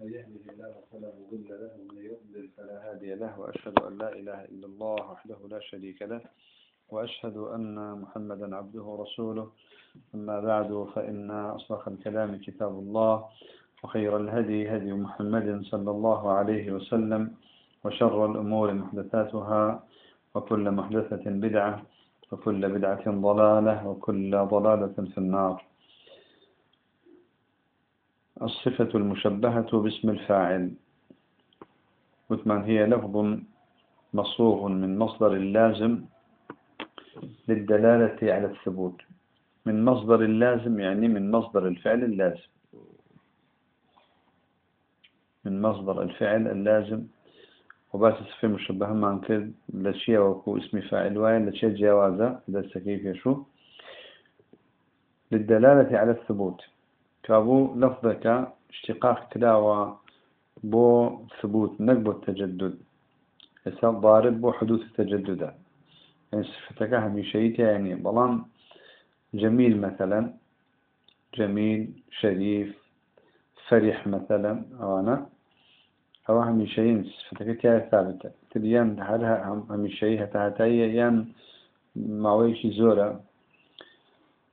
من الله فلا له ومن فلا هادي له وأشهد أن لا إله إلا الله وحده لا شريك له وأشهد أن محمدا عبده ورسوله. أما بعد فإن أصدق الكلام كتاب الله وخير الهدي هدي محمد صلى الله عليه وسلم وشر الأمور محدثاتها وكل محدثة بدعة وكل بدعة ضلالة وكل ضلالة في النار. الصفة المشبهة باسم الفاعل. وثمان هي لفظ مصوغ من مصدر اللازم للدلالة على الثبوت. من مصدر اللازم يعني من مصدر الفعل اللازم. من مصدر الفعل اللازم. وباس صفة مشبهة ما كد لشيء وكو اسم فاعل واين لشيء جوازة إذا كيف يشو. للدلالة على الثبوت. كابو لفظك اشتقاق كلاوة بو ثبوت نقبو التجدد هسا ضارب بو حدوث التجدد يعني صفتك هميشيتها يعني بلان جميل مثلا جميل شريف فرح مثلا أنا أو هميشيين صفتك تيا ثابتة. تريان هل هميشي هتا هتايا يان معويش زورة.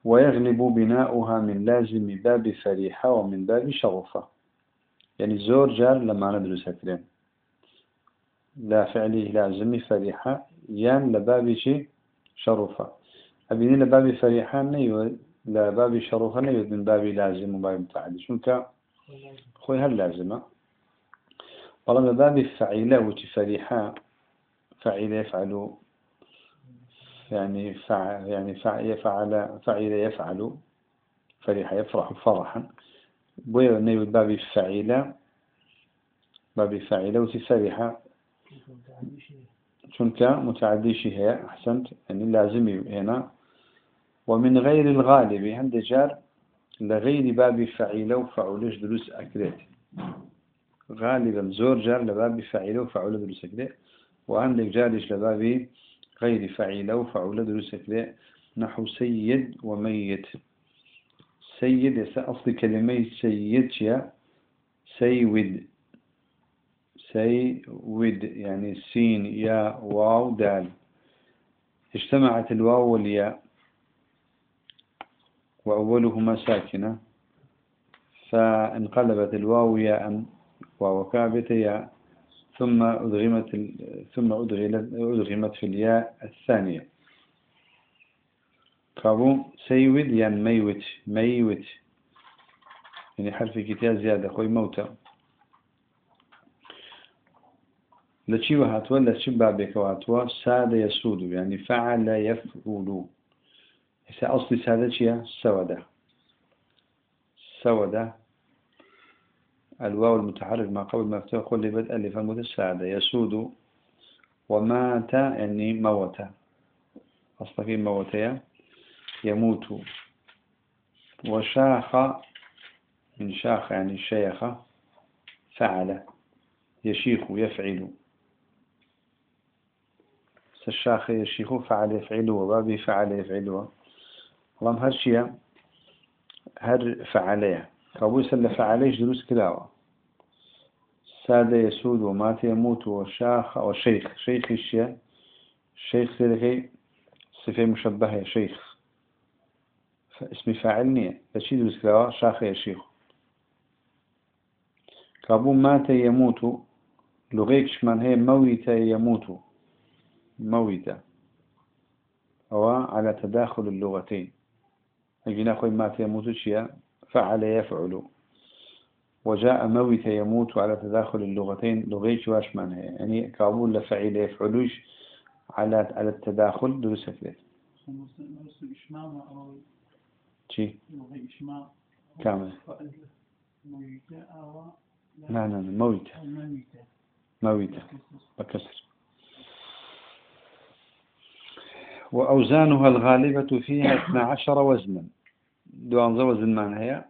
ويغلب بناؤها من لازم باب فريحة ومن باب شغفة. يعني زور جار لما ندرس هكذا لا فعلي لازم فريحة يان لباب شي شرفة. أبيني لباب فريحة نيو لباب شرفة نيو من باب لازم وباب متعدي شنك؟ خوي هل لازمة؟ والله باب فعيلة وتفريحة فعيلة يفعل يعني فع يعني فع يفعل فعل يفعل فرح يفرح فرحا. بوي نيو باب فعيلة باب فعيلة وتفرحة شنك؟ متعدي شيء أحسنت. يعني لازم هنا. ومن غير الغالب عند جار لغير باب فعيلة وفعولش دروس أكريت. غالبا زور جار لباب فعيلة وفعول دروس أكريت. وعندك جارش لباب غير فعيلة وفعول دروس أكريت نحو سيد وميت. سيد يسا أصل كلمة سيد يا سيود. سيود يعني سين يا واو دال. اجتمعت الواو والياء. وأولهما ساكنة. فانقلبت الواو ياء واو كابت ياء. ثم أدغمت ثم أدغمت في الياء الثانية. كابو سيود يعني ميوت ميوت. يعني حرف كتاب زيادة خوي موتى. لشي وهاتوا لشي بابك وهاتوا ساد يسود يعني فعل يفعل. هسه أصلي سادة شيء سودة. سودة. الواو المتحرك ما قبل مفتوح بدء ألف المتساعدة يسود ومات يعني موت. أصلا في موتيا يموت. وشاخ من شاخ يعني شيخ فعل. يشيخ يفعل. الشاخ يشيخ فعل يفعل وبابي فعل يفعل. اللهم هالشيء هر فعليه كابو يسل فعليش دروس كلاوة سادة يسود ومات يموت وشاخ وشيخ شيخ. الشيء شيخ سيدكي صفة مشبهة شيخ. اسم فاعلني بشي دروس كلاوة شاخ يشيخ كابو مات يموت. لغيكش من هي موت يموت. موت أو على تداخل اللغتين. أخوي مات يموت شيئا فعل يفعل. وجاء موت يموت على تداخل اللغتين لغيش واش معناها يعني كابول لفعل يفعلوش على على التداخل دروس كده شي؟ كامل. لا لا موت موت بكسر. وأوزانها الغالبة فيها 12 وزنا. دوان وزن معنى هي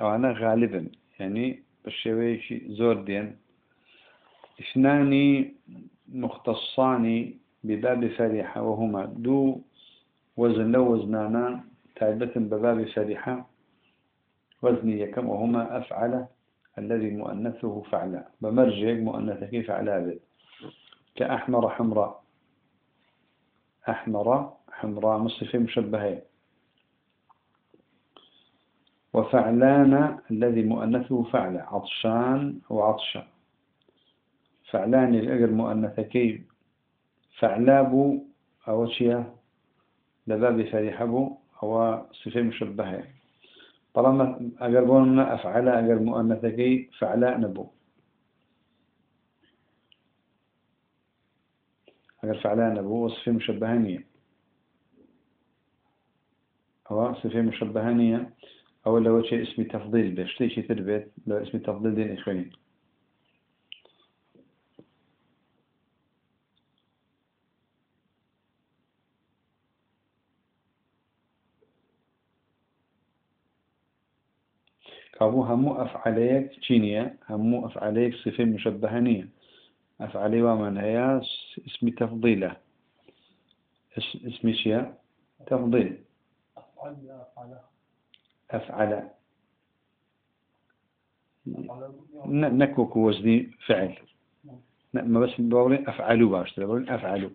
أو أنا غالبا يعني بالشويش زور دين. اثنان مختصان بباب فريحة وهما دو وزن لو وزنانا تايبة بباب فريحة وزني كم وهما أفعل الذي مؤنثه فعلا بمرجع مؤنثك فعلا بيت كأحمر حمراء. أحمر حمراء مصفة مشبهة وفعلان الذي مؤنثه فعل عطشان وعطشة فعلان الأجر مؤنثكي. فعلاب أو شيء لباب فريحبو هو صفة مشبهة. طالما أجر بونا أفعل أجر مؤنثكي فعلاء نبو. أجر فعلاء نبو وصفة مشبهانية هو صفة مشبهانية أو لو شيء اسمي تفضيل بيش شيء تربيت لو اسمي تفضيل دين إخواني كابو همو أفعاليك تشينية همو أفعاليك صفة مشبهانية. أفعالي ومن هي اسم تفضيلة. اسم شيء؟ تفضيل. أفعل. نكوك وزني فعل. ما بس بقولين أفعلوا باش بقولين أفعلوا.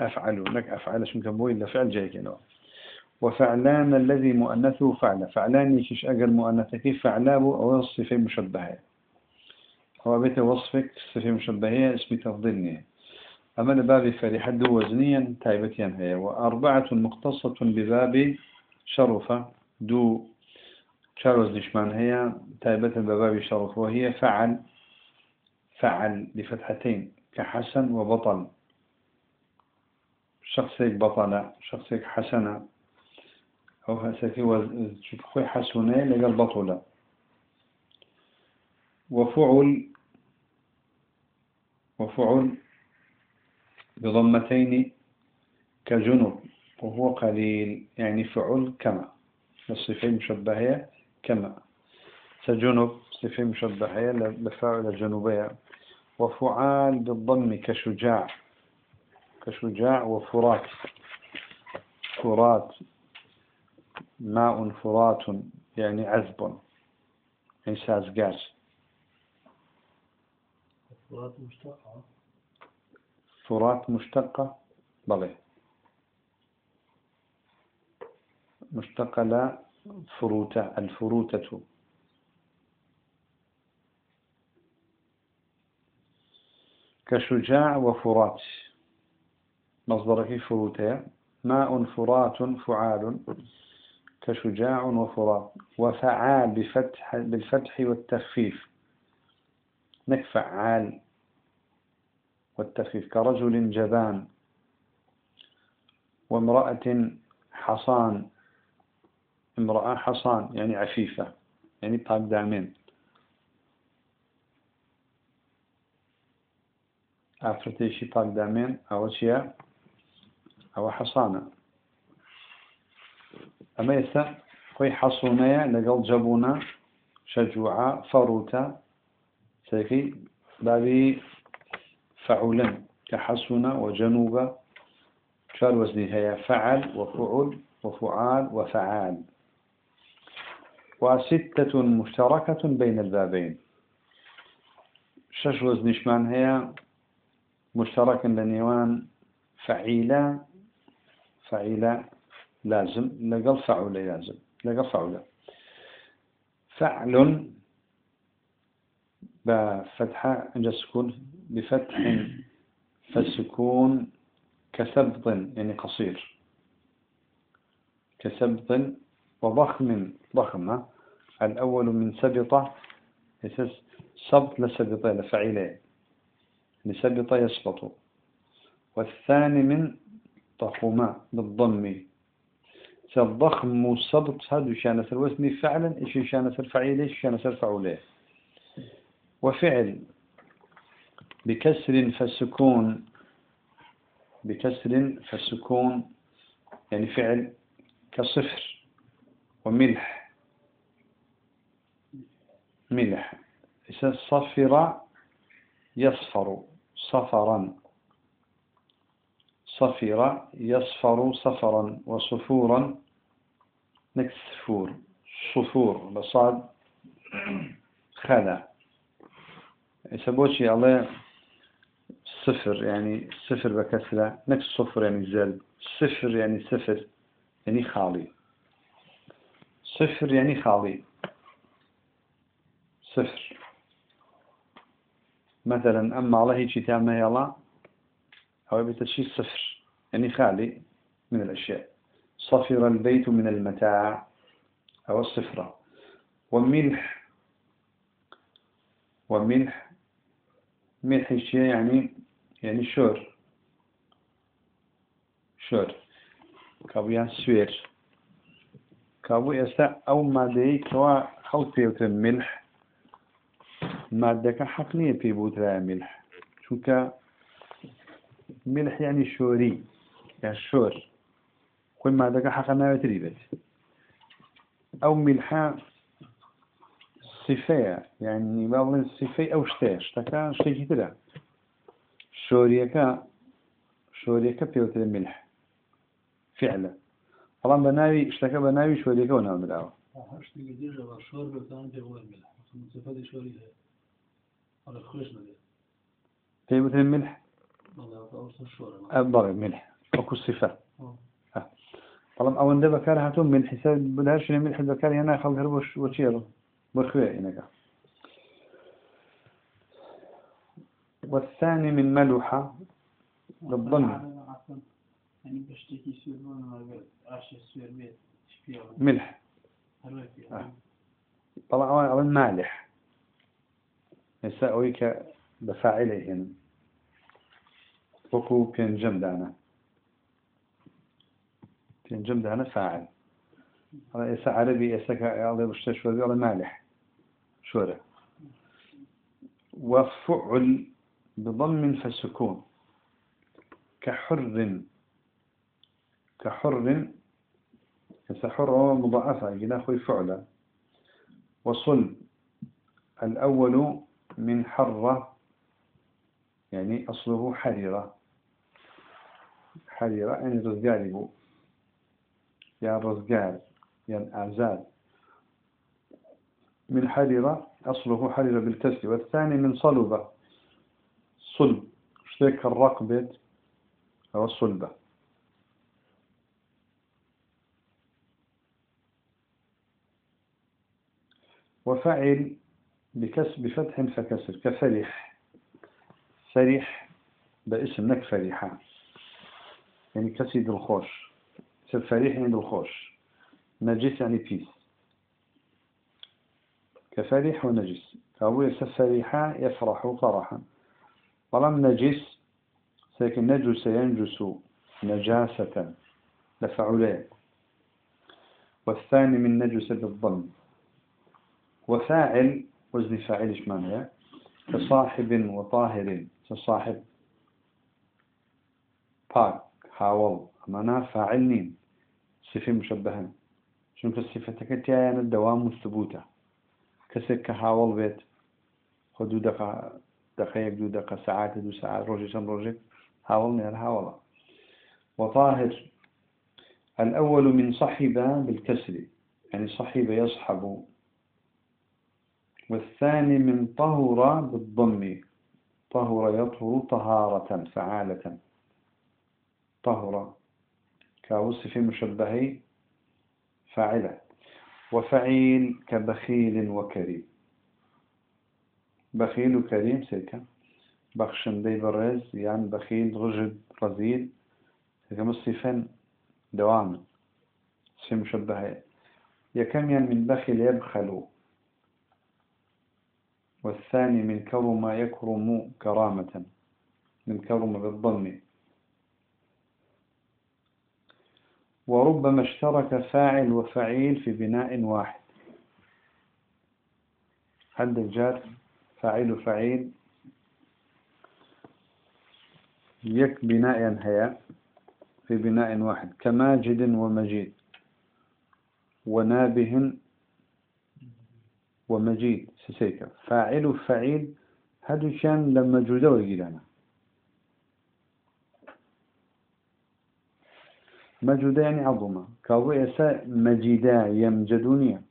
أفعلوا لك أفعل شو كم إلا فعل جاي كده. وفعلان الذي مؤنثه فعل. فعلان يشش أجر مؤنثك فعلاب أو صفة مشبهة. هو بيت وصفك صفة مشبهة اسم تفضيلني. أما لباب فريحة وزنيا تايبتيا هي. وأربعة مختصة بباب شرفة دو شاروز نشمان هي تايبة بباب شرف وهي فعل فعل بفتحتين كحسن وبطل. شخصيك بطلة شخصيك حسنة أو هسكي وشوف حسنة لقى البطلة وفعل وفعل بضمتين كجنب وهو قليل يعني فعل كما. الصفة مشبهة كما. سجنب صفة مشبهة لفاعل الجنوبية وفعال بالضم كشجاع. كشجاع وفرات. فرات. ماء فرات يعني عذب. يعني سازقاس فرات مشتقة. فرات مشتقة. بلى مشتقة لا فروتة الفروتة. كشجاع وفرات. مصدره فروتة ماء فرات فعال. كشجاع وفرات. وفعال بفتح بالفتح والتخفيف. نكفعال والتخفيف. كرجل جبان. وامرأة حصان. امرأة حصان يعني عفيفة يعني طاق دامين. أفرتيشي طاق دامين أو شيء أو حصانة. أما يسا خوي حصونية لقل جبونا شجوعة فروتا سيكي بابي فعلا كحسن وجنوب شار وزني هي فعل وفعل وفعال وفعال. وستة مشتركة بين البابين. شش وزنشمان هي؟ مشترك لنيوان فعيلة فعيلة لازم لقل فعل لازم لقل فعل. فعل بفتحة عند السكون بفتح فالسكون كسبط يعني قصير. كسبط وضخم ضخمة الأول من سبطة يسس سبط لسبطة لفعيلة لسبطة يسبط والثاني من ضخمة بالضم. الضخم والسبط هذا شان الوزن فعلا إيش شان الفعيلة إيش شان الفعولة وفعل. بكسر فالسكون بكسر فالسكون يعني فعل كصفر. وملح. ملح. صفر يصفر صفرا. صفر يصفر صفرا وصفورا نكسفور. صفور. بصاد خلا. يسبوشي الله صفر يعني صفر بكسرة نفس صفر يعني زل صفر يعني صفر يعني خالي. صفر يعني خالي. صفر. مثلا أما الله هيك تعمل يلا هو بتشي صفر. يعني خالي من الأشياء. صفر البيت من المتاع. أو الصفرة. وملح. وملح. ملح الشيء يعني يعني شور. شور. كابيان سوير. كابو يسا أو مادهي كوا خلق فيوتر ملح مادك حقنية في بوتر ملح شوكا ملح يعني شوري يعني شور كل مادك حقنا يتريبت أو ملحا صفية يعني بعض صفية أو شتاش تكا شتاجي تلا شوريكا شوريكا بيوتر ملح فعلا شور بكان بيقول الملح صفات شوريكا على خوش نبي بيوتر ملح والله أوصل شور أبغى ملح أكو صفة طبعا أو عنده بكار هاتون من حساب بدهاش ملح البكار هنا خلق هربوش وشيرو برخوة هناك والثاني من ملوحة بالضم يعني بشتكي سيرون عاش السير بيت ملح آه. طبعا أول مالح يسأويك بفاعله هنا وكو بينجم دانا بينجم دانا فاعل هذا يسا عربي يسا كأعضي بشتشوى على مالح شورة وفعل بضم فسكون كحر كحر يسحر مضاعفة إلى خوي فعلا وصل الأول من حرة يعني أصله حريرة. حريرة يعني رزقاري بو يا رزقار يعني أعزال من حريرة أصله حريرة بالكسر. والثاني من صلبة. صلب. اشتيك الرقبة؟ أو الصلبة. وفعل بكسب بفتح فكسر كفرح فرح باسم نك فرحة يعني كسيد الخوش. فرح يعني الخوش. نجس يعني بيس كفرح ونجس. فهو فرحة يفرح فرحا. ولم نجس لكن نجس ينجس نجاسة. لفعلين والثاني من نجس بالضم وفاعل وزن فاعل إيش معناه كصاحب وطاهر كصاحب باك حاول معناه فاعل نين صفة مشبهة. شنك الصفة تكتيا الدوام الثبوتة كسك كحاول بيت. خدو دقة دقيقة دو دقة ساعات دو ساعات روجي شم روجي حاولني الحاولة وطاهر. الأول من صحب بالكسر. يعني صحب يصحب. والثاني من طهر بالضم. طهر يطهر طهارة فعالة. طهر. كوصف مشبه فاعلة. وفعيل كبخيل وكريم. بخيل وكريم سيكا بخشن دي برز يعني بخيل رجل رزيل. سيكا مصفا دوام. صفة مشبهة يكم يعني من بخيل يبخلوا والثاني من كرم يكرم كرامة من كرم بالضم وربما اشترك فاعل وفعيل في بناء واحد. عند الجار فاعل وفعيل؟ يك بناء هيا في بناء واحد. كماجد ومجيد. ونابه ومجيد سسيكا فاعل وفعيل هذا كان لما جودة ويجيلانا. مجودا يعني عظمة. كابو إسا مجيدا يمجدونيا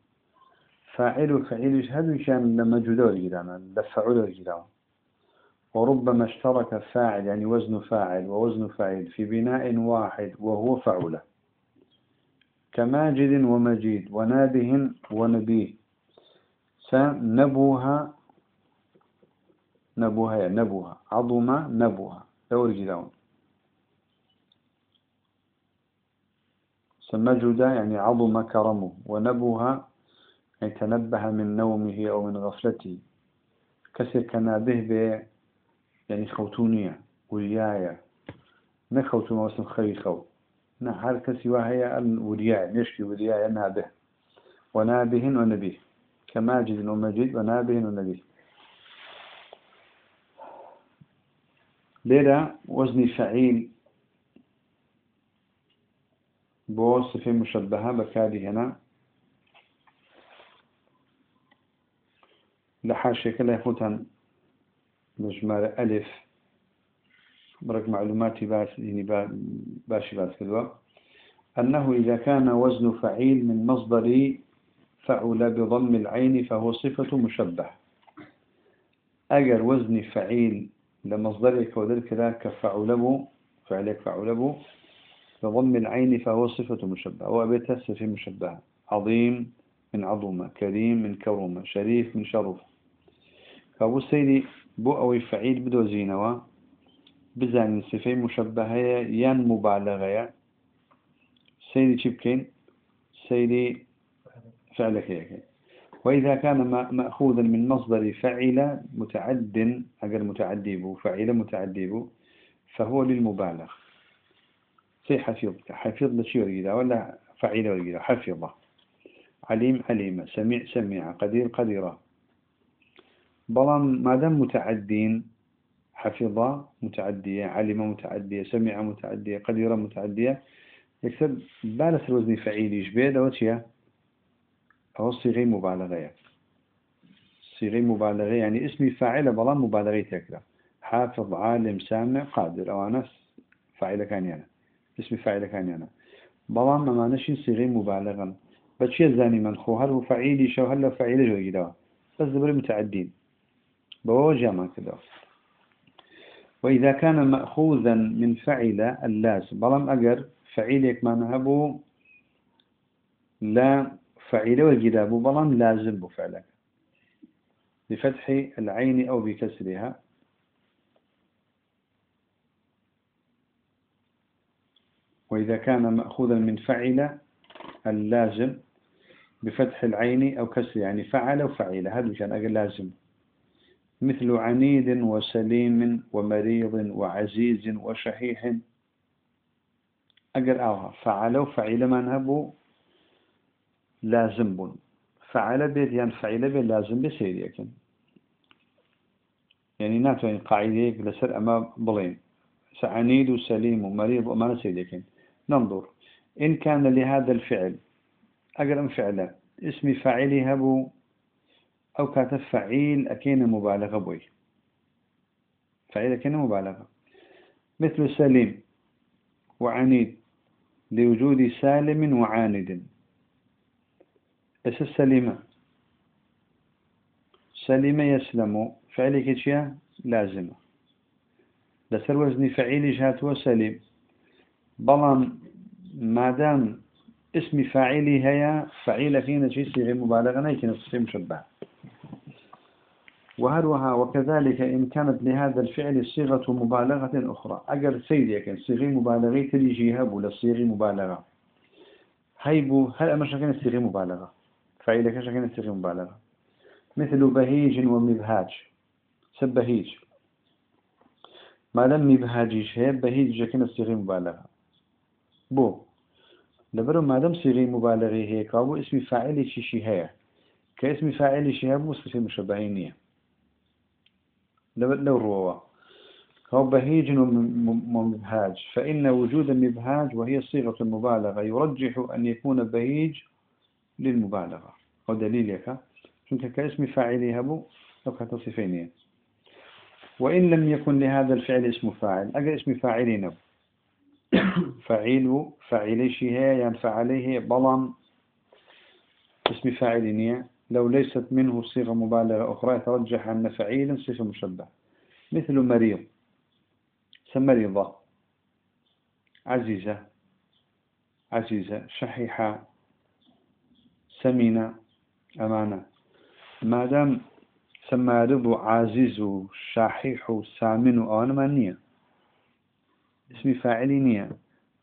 فاعل وفعيل هذا كان لما جدور جيرانا لفعول جيرانا وربما اشترك فاعل يعني وزن فاعل ووزن فاعل في بناء واحد وهو فعولة. كماجد ومجيد ونابه ونبيه. سنبوها نبوها يعني نبوها عظم نبوها دور جداون سمجد يعني عظم كرمه ونبوها يعني تنبه من نومه أو من غفلته. كسر كنابه ب يعني خوتونية ورياية نخوتون واسم خيخو نحر كسي وهي الورياء نشكي ورياية نابه. ونابه ونبيه. كماجد ومجيد ونابه ونبيه ليلة وزن فعيل. بو صفة مشبهة بكاري هنا. لحاشيك لا يفوتن مجمار ألف. برك معلوماتي باس يعني باشي باس كدوا أنه إذا كان وزن فعيل من مصدر فعل بضم العين فهو صفة مشبه أجر وزن فعيل لمصدرك وذلك لا كفعله فعلك فعله بضم العين فهو صفة مشبه وأبيت صفة مشبهة. عظيم من عظمة. كريم من كرمة. شريف من شرف. فأبو السيدي بو أو فعيل بدو زينوا. بزان صفة مشبهة يان مبالغة سيدي شبكين سيدي فعلك هيك وإذا كان مأخوذا من مصدر فعل متعد أجر متعدي بو فعل متعدي بو فهو للمبالغ. سي حفظ حفظ لشي ورقيدا ولا فعل ورقيدا حفظ عليم عليم. سميع سميع. قدير قديرة بلان ما دام متعدين حفظ متعدية علم متعدية سمع متعدية قديرة متعدية يكسب بالس الوزن فعيل يشبه دوتيا أو صيغة مبالغة. صيغة مبالغة يعني اسم فاعل بلان مبالغة تكرا. حافظ عالم سامع قادر. أو أنا فاعل كان يعني. اسم فاعل كان يعني. بلان ما نشي صيغة مبالغة. بس زاني من خو؟ هل فعيل شو؟ هل فعيل جو بس دبر متعدين. بوجه ما كده. وإذا كان مأخوذا من فعل اللازم بلام أجر فعيلك ما نهبو لا فعيل وجداب بلام لازم بفعلك. بفتح العين أو بكسرها. وإذا كان مأخوذا من فعل اللازم بفتح العين أو كسر يعني فعل وفعل هذا كان أجل لازم. مثل عنيد وسليم ومريض وعزيز وشحيح. أقر أوها فعل وفعل ما نهبو لازم بون. فعل بيت يعني فعل بيت لازم بسير يكن يعني ناتوين قاعدة لسر أما بلين عنيد وسليم ومريض وما نسير يكن ننظر إن كان لهذا الفعل أقرأ فعلا اسم فاعله هبو أو كاتب فعيل أكين مبالغة بوي فعيل أكين مبالغة مثل سليم وعنيد لوجود سالم وعاند بس السليمة سليمة يسلم. فعلك شيء لازمة لسر وزن فعيل جهات وسليم بلان ما دام اسم فاعلي هيا فعيل فينا شيء صيغة مبالغة نيكي نصفي مشبه وهروها وكذلك إن كانت لهذا الفعل صيغة مبالغة أخرى. أجر سيد يكن صيغة مبالغة تلي ولا صيغة مبالغة. هيبو هل أمر شكين صيغة مبالغة؟ فعيلك شكين صيغة مبالغة مثل بهيج ومبهاج. سبهيج ما لم مبهاجيش هي بهيج شكين صيغة مبالغة بو. لبرو ما دام صيغة مبالغة هي كابو اسم فاعل شي هي. كاسم فاعل شي هي صفة مشبهينية لو روا هو بهيج ومبهاج فإن وجود مبهاج وهي صيغة المبالغة يرجح أن يكون بهيج للمبالغة. ودليل يكا شنك كاسم فاعله هبو أو كتصفين وإن لم يكن لهذا الفعل اسم فاعل. أجل اسم فاعلين نبو فعيل فعيل شيء يعني فعليه بلان. اسم فاعلين لو ليست منه صيغة مبالغة أخرى يترجح أن فعيلا صفة مشبه مثل مريض. سمريضة عزيزة. عزيزة. شحيحة. سمينة أمانة ما دام سمارض عزيز شاحيح سامن أنا ما نية اسمي فاعلي نية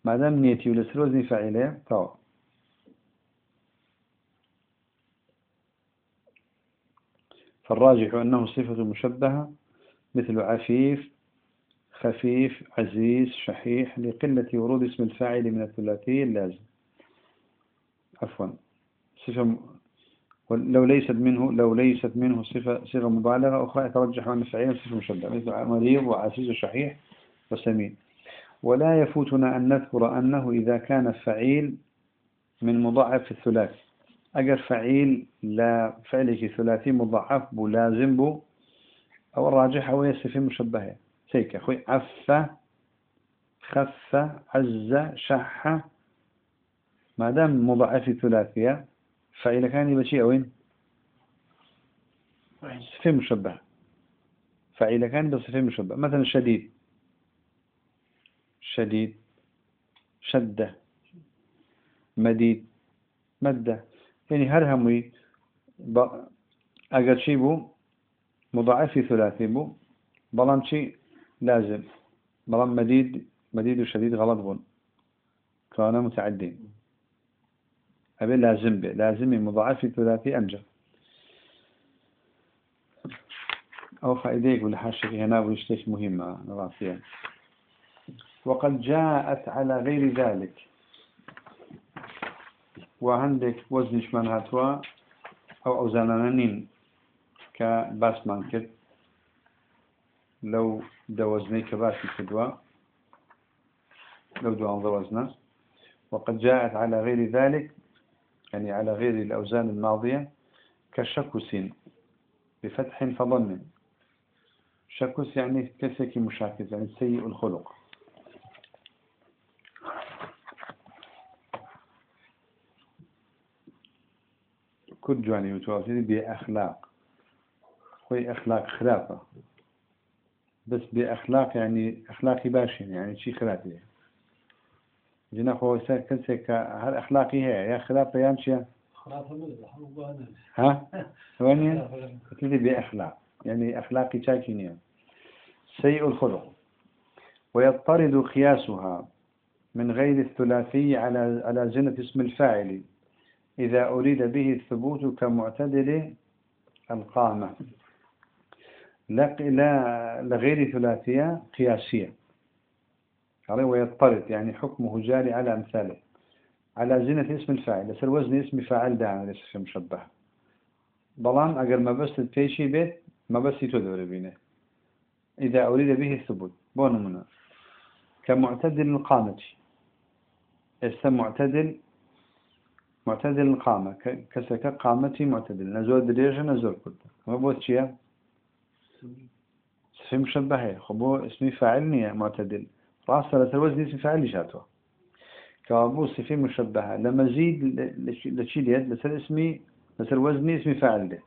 ما دام نيتي ولا سروزني فاعله طبعا فالراجح أنه صفة مشبهة مثل عفيف خفيف عزيز شحيح لقلة ورود اسم الفاعل من الثلاثي اللازم. عفوا. صفة لو ليست منه لو ليست منه صفة صفة مبالغة أخرى يترجح أن الفعيل صفة مشبهة مثل مريض وعزيز وشحيح وسمين. ولا يفوتنا أن نذكر أنه إذا كان فعيل من مضاعف الثلاثي. أجر فعيل لا فعله ثلاثي مضاعف بو لازم بو أو الراجح هو صفة مشبهة. سيك أخوي عف خف عز شح ما دام مضاعف ثلاثية فإذا كان يبقى شيء وين؟ صفة مشبهة فإذا كان بصفة مشبهة مثلا شديد شديد. شدة. مديد. مدة. يعني هر هموي أجر شيء بو مضاعف ثلاثي بو. بلان شيء لازم. بلان مديد. مديد وشديد غلط بون. كان متعدين. أبي لازم به لازم مضاعف ثلاثي أنجا أو فائدة يقول حاشك هنا ويشتش مهمة نراسيا وقد جاءت على غير ذلك. وعندك وزنش من هاتوا أو أوزانانين كباس من كد لو دوزني كباسي كدوا. لو دو أنظر وزنه. وقد جاءت على غير ذلك يعني على غير الأوزان الماضية كشكس بفتح فضم شكس يعني كسك مشاكس يعني سيء الخلق. كل جواني متواصل بأخلاق. خوي أخلاق خلافة بس بأخلاق يعني أخلاقي باشين يعني شي خلافي جنا خو كنسك هل أخلاقي هي؟ يا خلافة يا مشي. ها؟ ثواني. كتبي بأخلاق. يعني أخلاقي شاكين سيء الخلق. ويضطرد قياسها من غير الثلاثي على على زنة اسم الفاعل. إذا أريد به الثبوت كمعتدل القامة لا لغير ثلاثية قياسية. ويضطرد يعني حكمه جاري على أمثاله. على زينة اسم الفاعل لسر وزن اسم فاعل دعنا ليس مشبه؟ بلان أقل ما بس تيشي بيت ما بس تدور بينه. إذا أريد به الثبوت بون منا كمعتدل القامة إسم معتدل معتدل القامة كسك قامتي معتدل. نزول دريجة نزول كنت ما بوت شيء؟ صفي مشبهة خبو اسمي فاعل معتدل. رأس الوزن اسم فاعل شاتوه كابو صفي مشبهة. لمزيد لشيليت لسر اسمي لسر وزني اسمي فاعل ده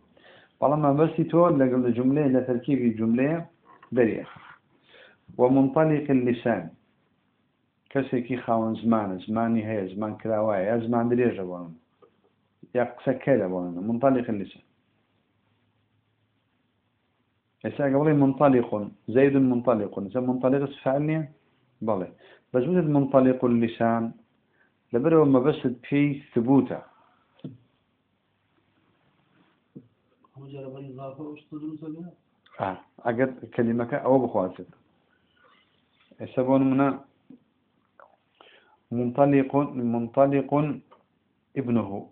طالما بس تقول لقل الجملة لتركيب الجملة بريئة. ومنطلق اللسان. كسيكي خاون زمان زماني هي زمان كراواي زمان دريجة بون يقسى كلا بون منطلق اللسان. هسه قبل منطلق زيد منطلق. إذا منطلق فعلني بله. مثل منطلق اللسان لبرو ما بس في ثبوته. آه أجد كلمة أو بخواتك يسبون منا منطلق منطلق ابنه.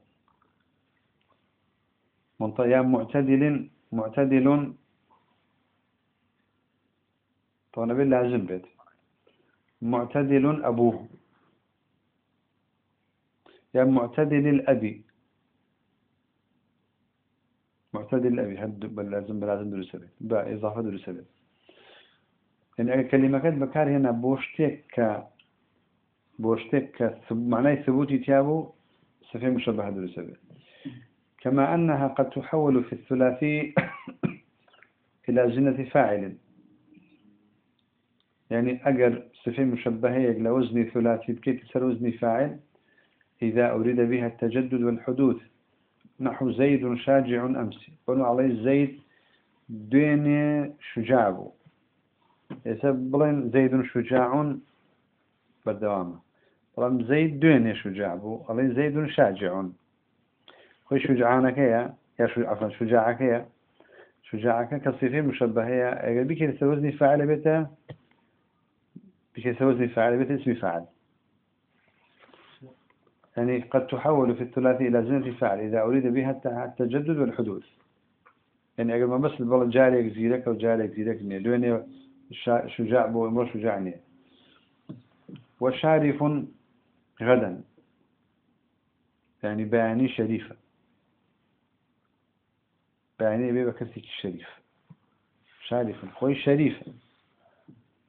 منطلق معتدل معتدل. طبعا لازم بيت معتدل أبوه. يعني معتدل الأبي. معتدل الأبي. بل لازم بلازم درس به با إضافة درس به يعني كلمة كانت بكار هنا بوشتك بوشتك معناه ثبوتي تيابو صفة مشبهة درس به كما أنها قد تحول في الثلاثي إلى زنة فاعل. يعني أجر صفة مشبهة لوزن ثلاثي بكيت تسر وزن فاعل؟ إذا أريد بها التجدد والحدوث نحو زيد شاجع أمسي قلنا عليه زيد دين شجاع. يسبلين زيد شجاع بالدوام. طبعا زيد دين شجاع. عليه زيد شاجع. خوي شجعانك يا يا شو عفوا شجاعك يا شجاعك كصفة مشبهة أجر بك تسر وزن فاعل بيته بك وزن فاعل بيته اسم فاعل. يعني قد تحول في الثلاثي إلى زنة فعل إذا أريد بها التجدد والحدوث. يعني أقل ما بس البلد جاري يزيدك أو جاري يزيدك دويني شجاع بو أمر شجاعني وشارف غدا. يعني بياني شريفة. بياني بيبا كسيك الشريف. شارف خوي شريفة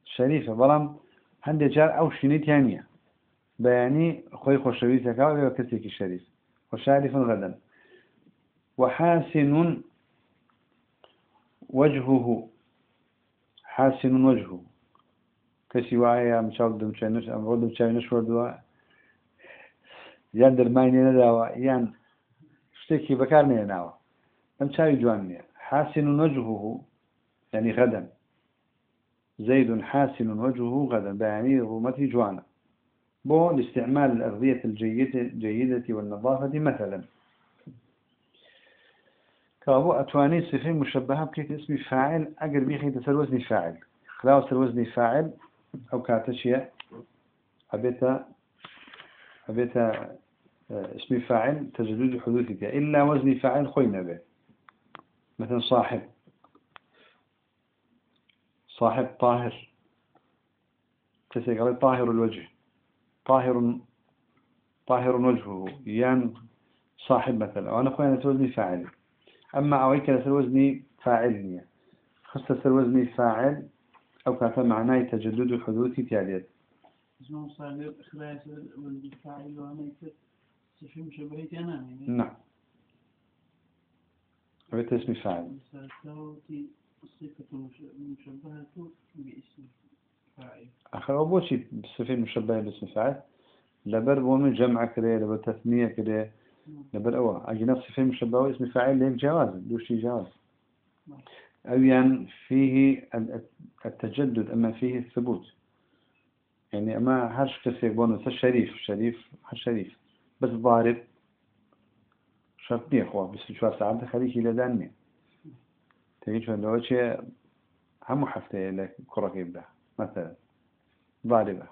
شريفة بلام هندي جار أو شنيت ثانية بياني خوي خوشويتك أو كسيك الشريف وشارف غدا وحاسن وجهه حاسن وجهه كسي وعيا مشاو دم شانش أم غدم شاي نشور دوا يان درماني نداوا يان شتكي بكارني ناوا أم شاي جواني حاسن وجهه يعني غدا زيد حاسن وجهه غدا بياني رمتي جوانا. بو لاستعمال الأغذية الجيدة جيدة والنظافة مثلا. كابو أتواني صفة مشبهة بكيت اسم فاعل أقر بيخي تسر وزن فاعل. خلاو سر وزن فاعل أو كاتشية أبيتا أبيتا آه، اسم فاعل تجدد حدوثك. إلا وزن فاعل خوينا به. مثلا صاحب. صاحب طاهر. تسيق طاهر الوجه. طاهر طاهر وجهه. يان صاحب مثلا. وأنا أخويا وزني فاعل. أما أويك لسر فاعل خصة سر فاعل أو كان معناه تجدد الحدوث تاليات اسمه صاحب إخلاص وزني فاعل وأنا أنا نعم. أبيت اسم فاعل. صفة مشبهة باسم آخر أبو شيء بصفة مشبهة باسم فاعل؟ لبر بومن جمع كده لبر تثنية كده لبر أوا أجنب صفة مشبهة باسم فاعل لهم جواز دوشي جواز. أو يعني فيه التجدد أما فيه الثبوت. يعني أما هرش كسيك بونس الشريف شريف شريف بس ضارب. شرط نية خوا بس شوار ساعات خليك إلى دانية. تجي شو لو شيء هم حفتة لك كرة يبدأ مثلا ضاربة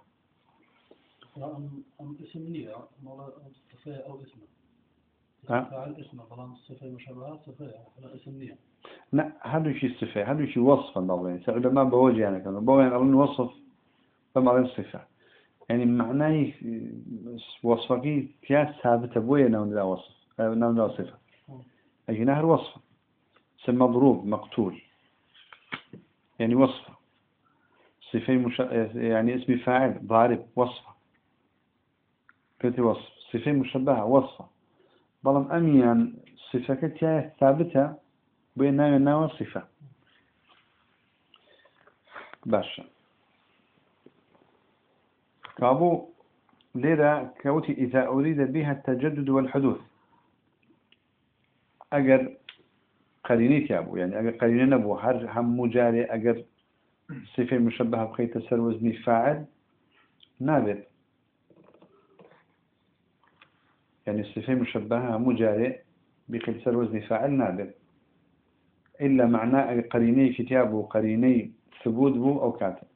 أم أم اسم نية مولا صفة أو اسمه. فعل اسمه طالما الصفة مشابهة صفة اسم نية لا هذا شيء صفة هذا شيء وصف الله سأل ما بوجه يعني كمان بوجه يعني وصف فما غير صفة. يعني معناه وصفك كياس ثابتة بويا نون لا وصف نون لا صفة. أجي نهر وصف سمى مضروب مقتول. يعني وصفة. صفة مش... يعني اسم فاعل ضارب وصفة. كنت وصف. صفة مشبهة وصفة. بلام أميان صفة كتيا ثابتة بين ناوي صفة باشا. كابو لذا كوتي إذا أريد بها التجدد والحدوث. أجر قرينيت يا أبو يعني أجر قرينين أبو هر هم مجاري أجر صفة مشبهة بخيت سر وزني فاعل نابر يعني الصفة مشبهة مجاري بخيت سر وزني فاعل نابر إلا معناه قريني كتاب وقريني ثبوت بو أو كاتب.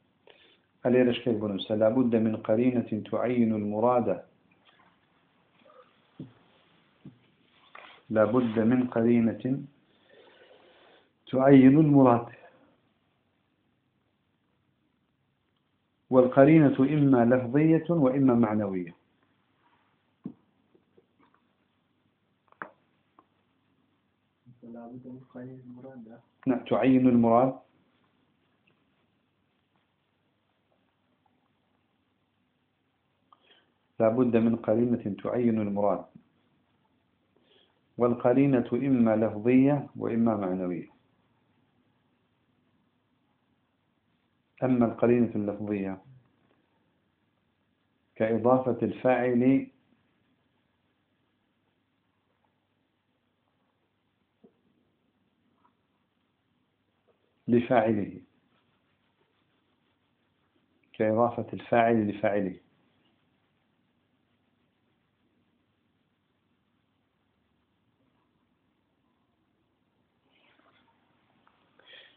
عليه رشكي بنوسى لابد من قرينة تعين المراد. لابد من قرينة تعين المراد. والقرينة إما لفظية وإما معنوية. نعم تعين المراد. لابد من قرينة تعين المراد. والقرينة إما لفظية وإما معنوية. أما القرينة اللفظية كإضافة الفاعل لفاعله. كإضافة الفاعل لفاعله.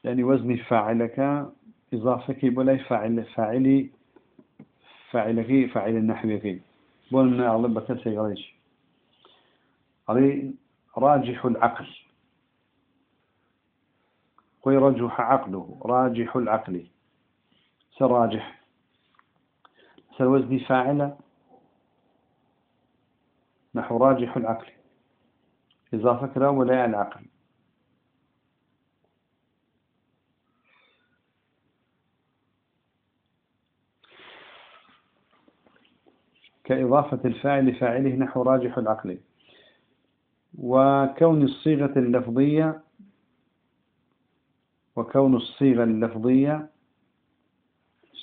يعني وزن فاعلك إضافك بلا فاعل فاعلي فاعلك فاعل النحويك بون من أغلب بكسي غريش علي راجح العقل. قوي رجح عقله. راجح العقل. سراجح سالوزن فاعل. نحو راجح العقل. إذا فكر ولا العقل. كإضافة الفاعل لفاعله نحو راجح العقل. وكون الصيغة اللفظية وكون الصيغة اللفظية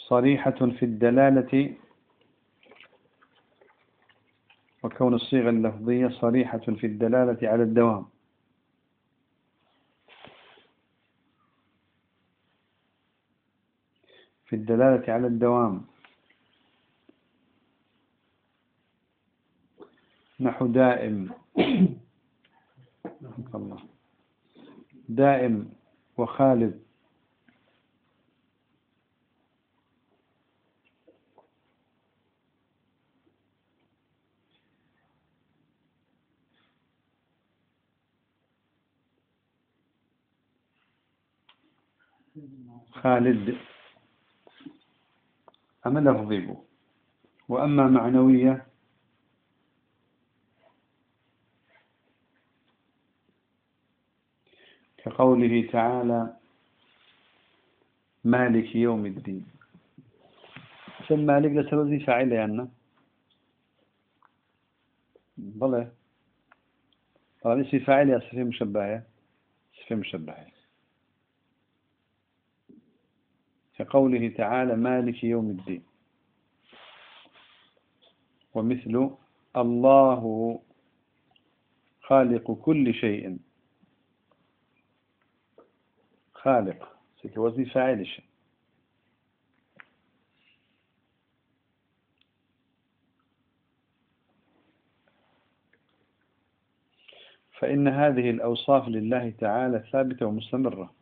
صريحة في الدلالة وكون الصيغة اللفظية صريحة في الدلالة على الدوام. في الدلالة على الدوام. نحو دائم. الله. دائم وخالد. خالد. أما لفظيبه وأما معنوية؟ كقوله تعالى مالك يوم الدين. سم مالك لسبب فاعل يعني بلى. طبعا اسم فاعل يا صفة مشبهة صفة مشبهة. كقوله تعالى مالك يوم الدين. ومثل الله خالق كل شيء. خالق. وزن فاعل شيء. فإن هذه الأوصاف لله تعالى ثابتة ومستمرة.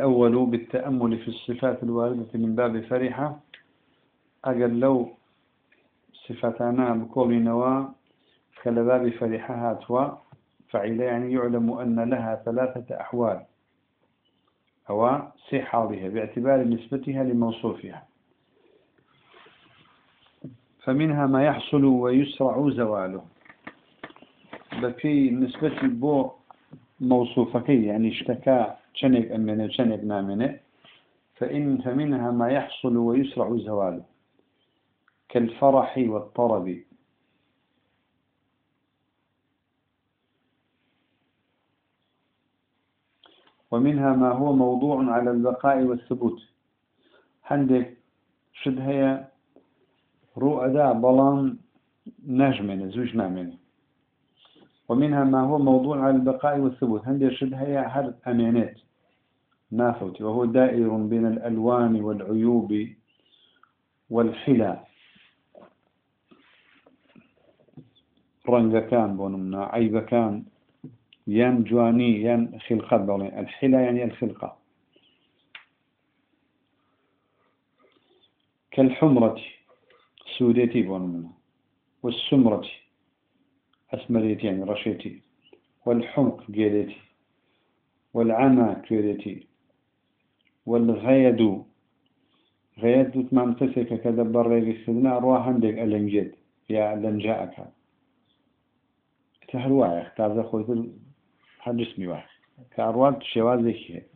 الأول بالتأمل في الصفات الواردة من باب فرحة. أجل لو صفتانا بكل نوا كلباب فرحة هاتوا فعلا يعني يعلم أن لها ثلاثة أحوال. أو صحة بها باعتبار نسبتها لموصوفها. فمنها ما يحصل ويسرع زواله. بكي نسبة بو موصوفك يعني اشتكى شنك أمنه شنك نامنه فإن فمنها ما يحصل ويسرع زواله كالفرح والطرب. ومنها ما هو موضوع على البقاء والثبوت. عندك شد هي رؤى بلان نجمنا زوج نامنه ومنها ما هو موضوع على البقاء والثبوت. هندي يرشد هي هر أمانات. نافوتي وهو دائر بين الألوان والعيوب والحلا. رنگ كان بونمنا عيب كان ين جواني ين خلقة الحلا يعني الخلقة. كالحمرة سودتي بونمنا والسمرة أسمريتي يعني رشيتي. والحمق جيريتي والعمى كيريتي والغيد غيد وتمان قسك كذا بريق السدنا أرواح عندك ألنجد يا لنجاءك تهر واحد تازا خويت حد اسمي واحد. كأرواد شوازك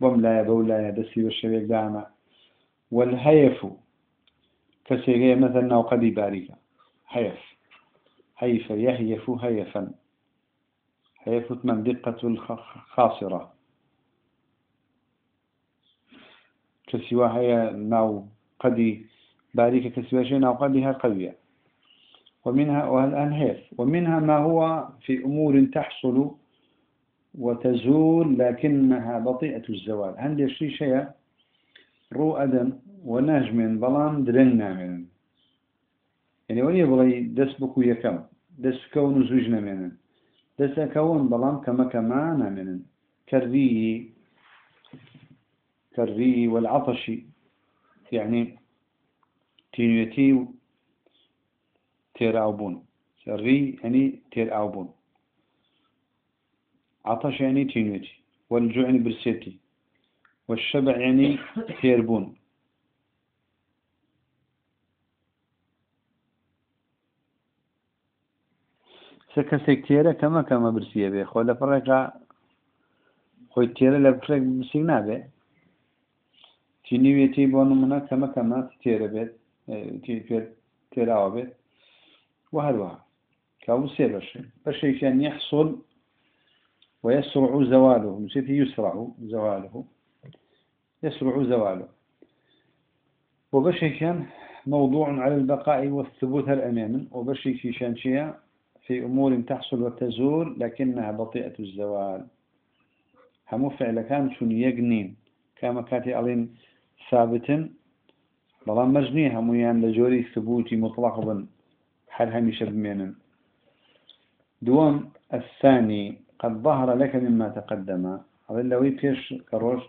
بملا بولا دسي والشبيك دانا والهيف كسيغي مثلا وقدي باريكا هيف هيف يهيف هيفا هيف من دقة الخاصرة كسوا هي ناو قدي باريكا كسوا شيء ناو قديها قوية. ومنها والآن هيف ومنها ما هو في أمور تحصل وتزول لكنها بطيئة الزوال. عندي شيء شيء رؤدا ونجم بلان درنا من. يعني ولي بغي دس بكو يكم دس كون زوجنا من. دس كون بلان كما كما من. كالري كالري والعطش يعني تينيتي تير الري يعني تير أوبون. عطش يعني تينيتي والجوع يعني برسيتي والشبع يعني تيربون سكسك تيرا كما كما برسيه به خو لفرقا خوي تيرا لفرق نابه تينيويتي بونو منا كما كما تيرا بيت تيرا بيت وهلوها كاو سير بشي بشي كان يحصل ويسرع زواله نسيت يسرع زواله يسرع زواله وبشي كان موضوع على البقاء والثبوت الأمام وبشي في شانشية في أمور تحصل وتزول لكنها بطيئة الزوال همو فعل كان شون يقنين كما كاتي ألين ثابت بلان مجني همو لجوري ثبوتي مطلق بن حال هميشه بمينا دوام الثاني قد ظهر لك مما تقدم. هذا اللي بيش كروش.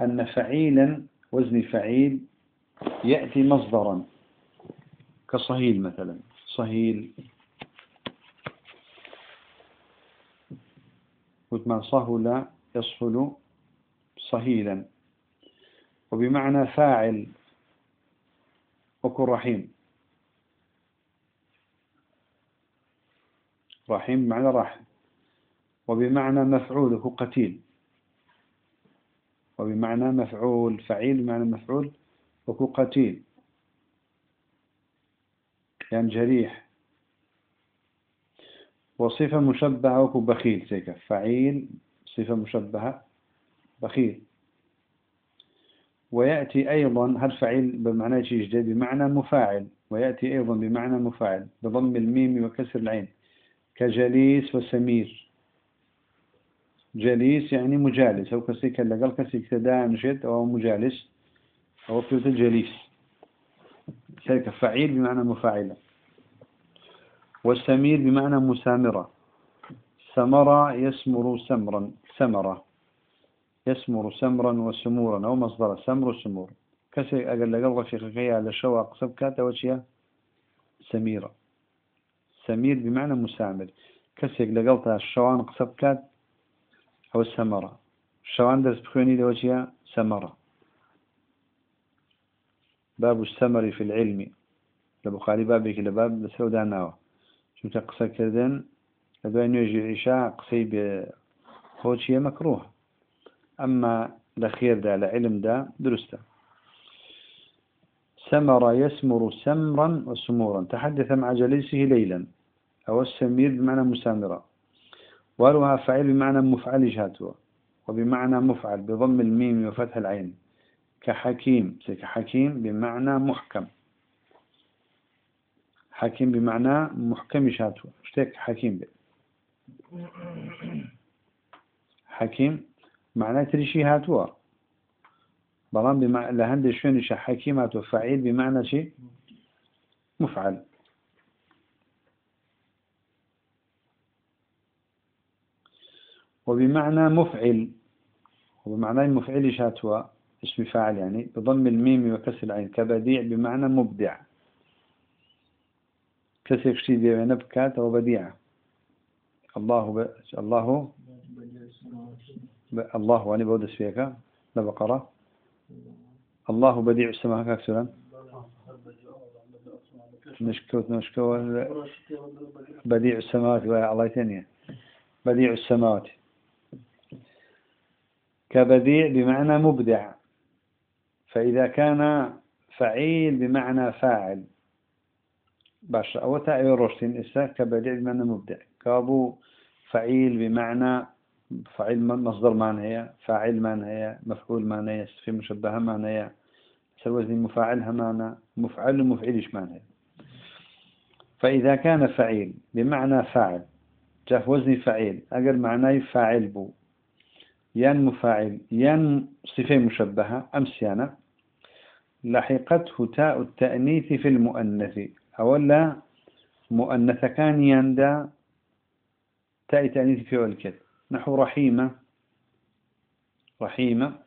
أن فعيلا وزن فعيل يأتي مصدرا. كصهيل مثلا. صهيل. وثمان صهل يصهل صهيلا. وبمعنى فاعل وكن رحيم. رحيم بمعنى راحم وبمعنى مفعول قتيل. وبمعنى مفعول فعيل بمعنى مفعول وكو قتيل. يعني جريح. وصفة مشبهة وكو بخيل فعيل صفة مشبهة بخيل. ويأتي أيضا هل فعيل بمعنى شيء جديد؟ بمعنى مفاعل. ويأتي أيضا بمعنى مفاعل بضم الميم وكسر العين. كجليس وسمير. جليس يعني مجالس أو كسي كلا قال كسي كدا نشد أو مجالس أو كيوت الجليس. شركة فعيل بمعنى مفاعلة. والسمير بمعنى مسامرة. سمرة يسمر سمرا سمرة. يسمر سمرا وسمورا أو مصدر سمر وسمور. كسي أقل قال في خيال على شواق سبكات وشيا سميرة. سمير بمعنى مسامر كسي أقل الشوان قصبكات أو السمرة شوان درس بخواني لوجهها سمرة. باب السمر في العلم. لبخاري بابك لباب لسلو داناوه شو تقصى كردن؟ لدوين يجي عشاء قصي بخوشية مكروه. أما لخير دا لعلم دا درسته سمر يسمر سمرا وسمورا. تحدث مع جليسه ليلا. أو السمير بمعنى مسامرة. وروها فعل بمعنى مفعل جهته. وبمعنى مفعل بضم الميم وفتح العين. كحكيم كحكيم بمعنى محكم. حكيم بمعنى محكم جهته. اشتك حكيم بي. حكيم معنى تريشي هاتوا بلان بمعنى لهند شوين حكيم هاتوا فعيل بمعنى شيء مفعل. وبمعنى مفعل. وبمعنى مفعل شاتوا اسم فاعل يعني. بضم الميم وكسر العين. كبديع بمعنى مبدع. كسر شيء دي نبكات وبديع الله ب... الله. الله وأني بودس فيك لبقرة الله بديع السماء. كاكسلا نشكوت نشكو بديع السماوات. الله ثانية بديع السماوات. كبديع بمعنى مبدع. فإذا كان فعيل بمعنى فاعل. باش أو تأوي رشتين إسا. كبديع بمعنى مبدع. كابو فعيل بمعنى فعيل مصدر معنى هي فاعل معنى هي مفعول معنى هي في مشبهة معنى هي سوزن مفاعلها معنى مفعل ومفعلش معنى فإذا كان فعيل بمعنى فاعل جاء وزن فعيل أقل معناه فاعل بو. ين مفاعل ين صفة مشبهة أمسيانة لحقته تاء التأنيث في المؤنث أولا مؤنث كان يندى تاء التأنيث في الكل نحو رحيمة. رحيمة.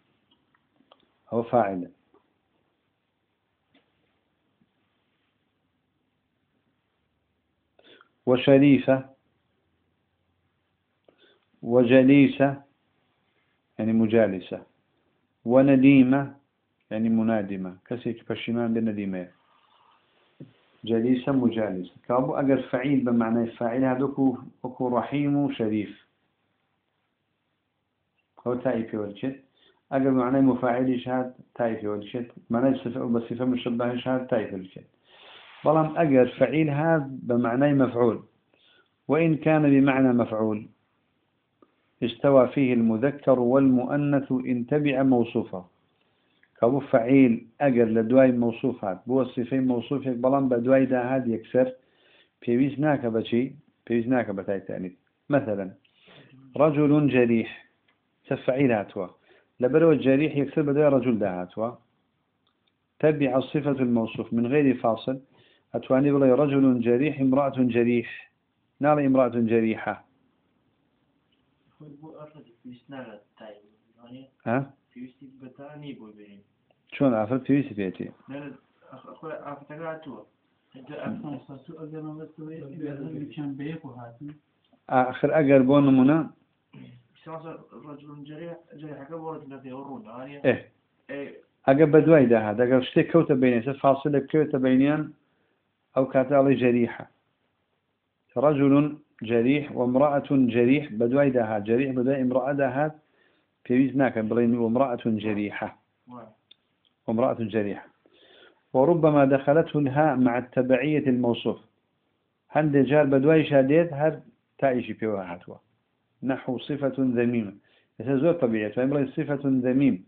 أو فاعلة وشريفة. وجليسة يعني مجالسة. ونديمة يعني منادمة. كسيك بشمان بنديمة جليسة مجالسة. كابو أجر فعيل بمعنى فاعل هذوك رحيم وشريف. هو تايفي والشت أجر معنى مفاعل شهاد تايفي والشت معنى صفة بصفة مشبه شهاد تايفي والشت بلام أجر فعيل هذا بمعنى مفعول. وإن كان بمعنى مفعول استوى فيه المذكر والمؤنث إن تبع موصوفه. كابو فعيل أجر لدواي موصوفات. بو الصفين موصوفك بلان بدواي دا هاد يكسر. بيويز ناك بشي بيويز ناك بتاي تاني مثلا رجل جريح. تفعيل هاتوا لبرو الجريح يكسر بدواي رجل دا هاتوا تبع الصفة الموصوف من غير فاصل. أتواني بلي رجل جريح امرأة جريح. نار امرأة جريحة. ها؟ شون عفت في بيتي. آخر أجر بون منا رجل جريح جريح كبرت الذي يورون إيه. أجر بدوي ده هذا أجر شتى كوتا بيني فاصلة كوتا بينيان أو كاتالي جريحة رجل جريح وامرأة جريح بدوي دها جريح بدوي امرأة دها في ناكن بلين وامرأة جريحة وامرأة جريحة وربما دخلته الهاء مع التبعية الموصوف. هند جار بدوي شاديت هر بيوها هاتوا نحو صفة ذميمة. يتزور طبيعة فإمرأة صفة ذميم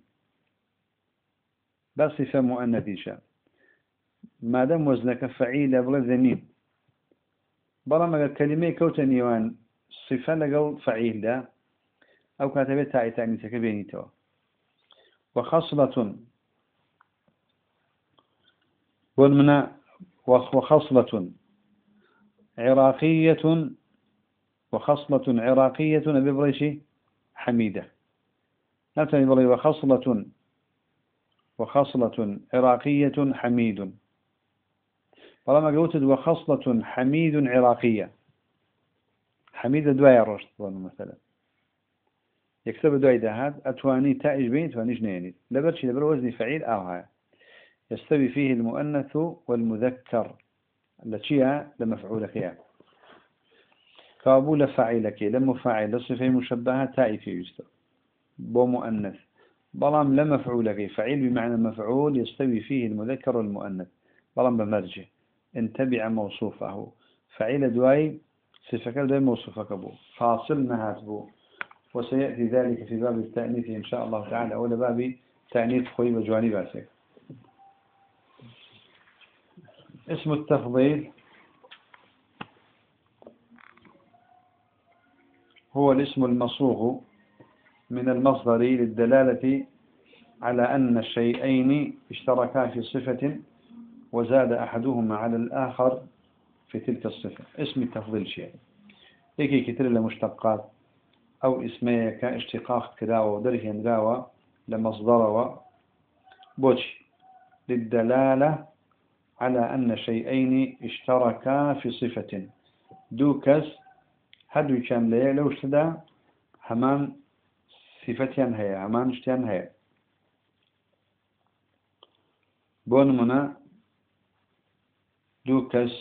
بس صفة مؤنثة ما دام وزنك فعيل بلا ذميم. بەڵام ئەگەر کەلیمەی کەوتە نێوان صفە لەگەڵ فعیلدا ئەو کاتەبێت تایتانیسەکە بێنیتەوە وخصلة بون منا وخصلة عراقية. وخصلة عراقية أبي بريشي حميدة. نتني بري وخصلة وخصلة عراقية حميد. طالما قلت وخصلة حميد عراقية. حميد دوايا رشد مثلا. يكتب دواي دهات أتواني تائج بين توانيش جنيني. لبرشي لبر وزن فعيل أو هاي. يستوي فيه المؤنث والمذكر. التي لمفعول خيار. كابول فاعلك لم فاعل لصفه مشبهة تائفي يستوي بو مؤنث. بلام لمفعول فعيل بمعنى مفعول يستوي فيه المذكر والمؤنث. بلام بمرجه إن تبع موصوفه. فعيل دواي صفك دواي موصوفك بو. فاصل نهات بو. وسيأتي ذلك في باب التأنيث إن شاء الله تعالى أول باب تأنيث خوي وجواني باسك. اسم التفضيل. هو الاسم المصوغ من المصدر للدلالة على أن الشيئين اشتركا في صفة وزاد أحدهما على الآخر في تلك الصفة. اسم التفضيل شيء. إيكي كتير لمشتقات أو اسمية كاشتقاق كداوة ودره نداوة لمصدر بوش للدلالة على أن شيئين اشتركا في صفة. دوكس هەردووچیان لەیە لەو شتدا هەمان سیفەتیان هەیە هەمان شتیان هەیە. بۆ نمونە دوو کەس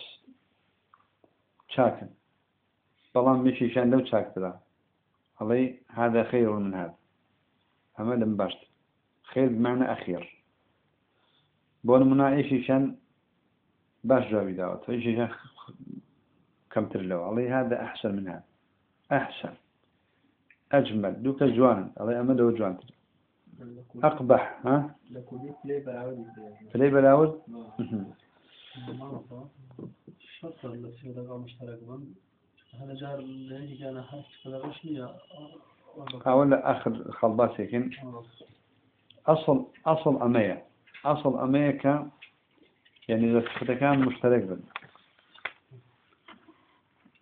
چاکن. بەڵام میشیشان لەو چاکترا ئەڵێ هذا خير من هذا ئەمە لەم باشتر. خير بمعنى أخير بۆ نمونە ئێشیشان باش جاوی داوە. تۆ كم ترلو؟ علي هذا أحسن من هذا أحسن. أجمل. دوك جوان. علي أما دو جوان. أقبح ها؟ فلي بلاود شرط التي رقم مشترك هذا جار اللي كان حاجة كذا غشنية أولا آخر خلبات لكن أصل أصل أمية. أصل أمية كان يعني إذا كان مشترك بن